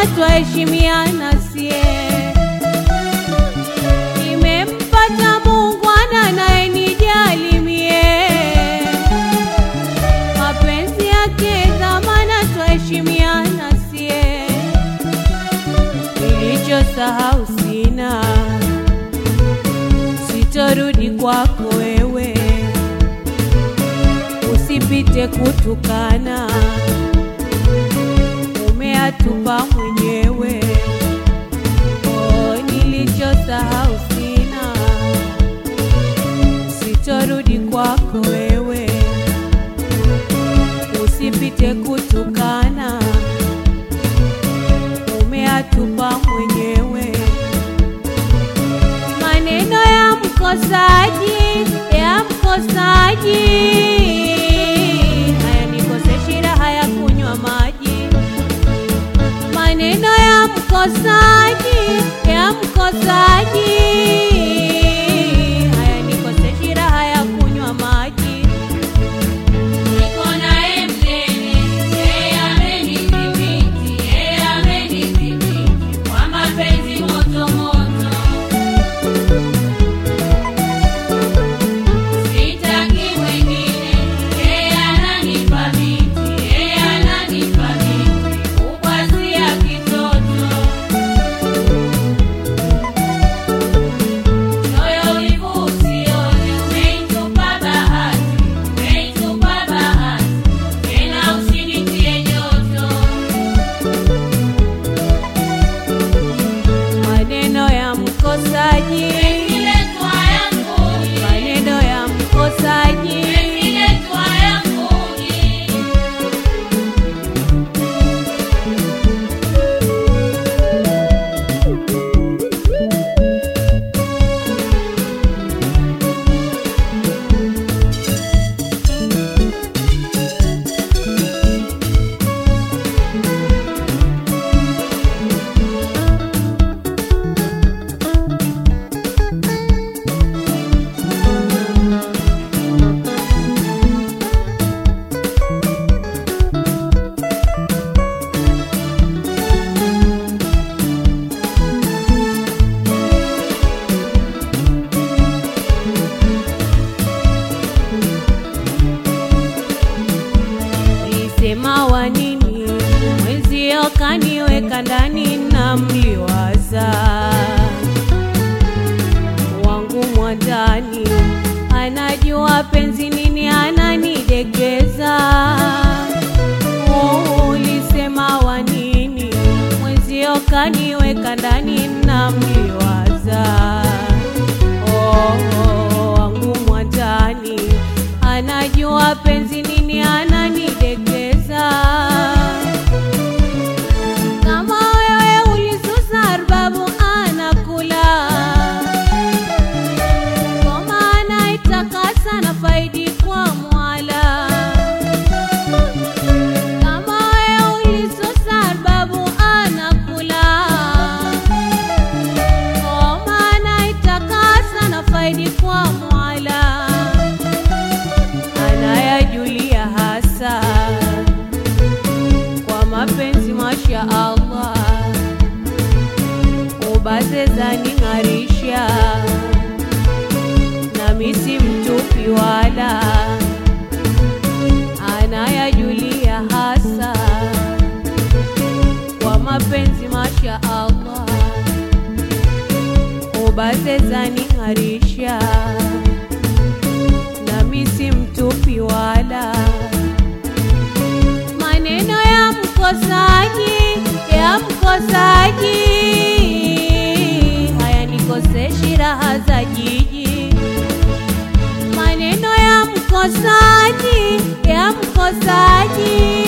dhamana, twaheshimiana sie. Nimempata muungwana anayenijali mie, mapenzi yake dhamana, twaheshimiana sie. Nilichosahau sina, sitorudi kwako wewe, usipite kutukana, umeatupa mwenyewe. Oh, nilichosahau sina, sitorudi kwako wewe, usipite kutukana umeatupa mwenyewe. Maneno ya mkosaji ya mkosaji ya mkosaji, kaniweka ndani na mliwaza wangu mwandani, anajua penzi nini ananidegeza. Oh, Ulisema wa nini? Mwenzio kaniweka ndani na mliwaza oh, wangu mwandani anajua penzi nini zaning'arisha nami si mtupi wala, anayajulia hasa kwa mapenzi masha Allah, ubaze zaning'arisha ya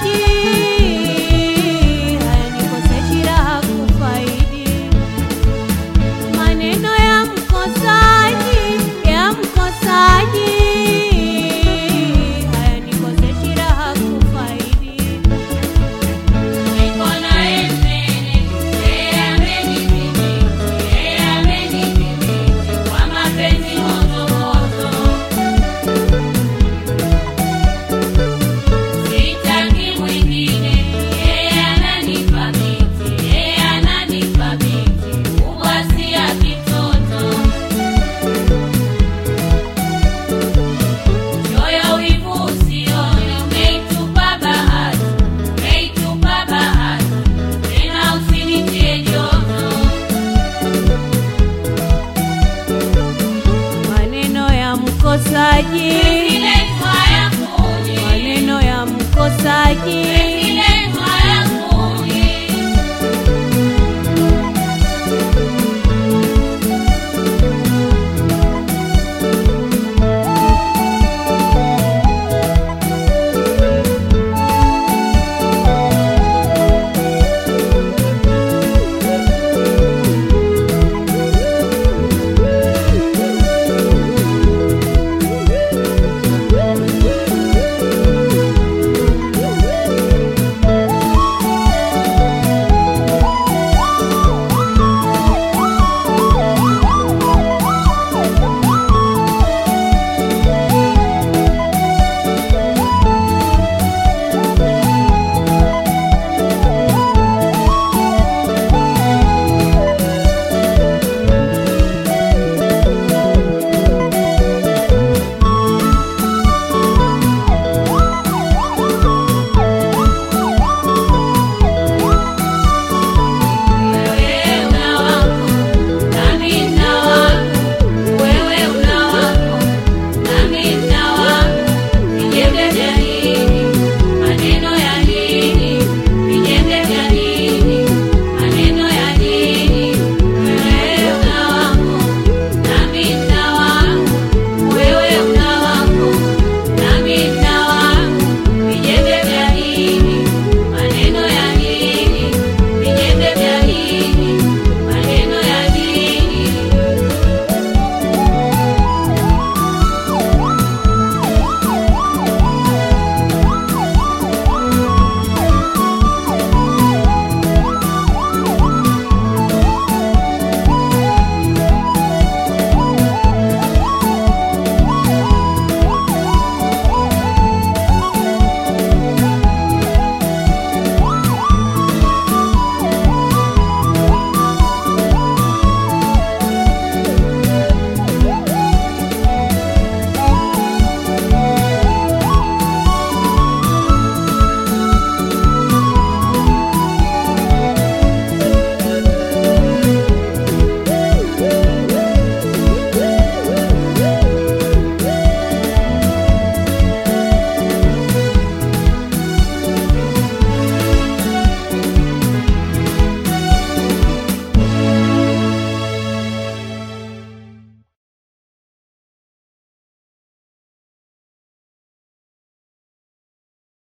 Maneno You.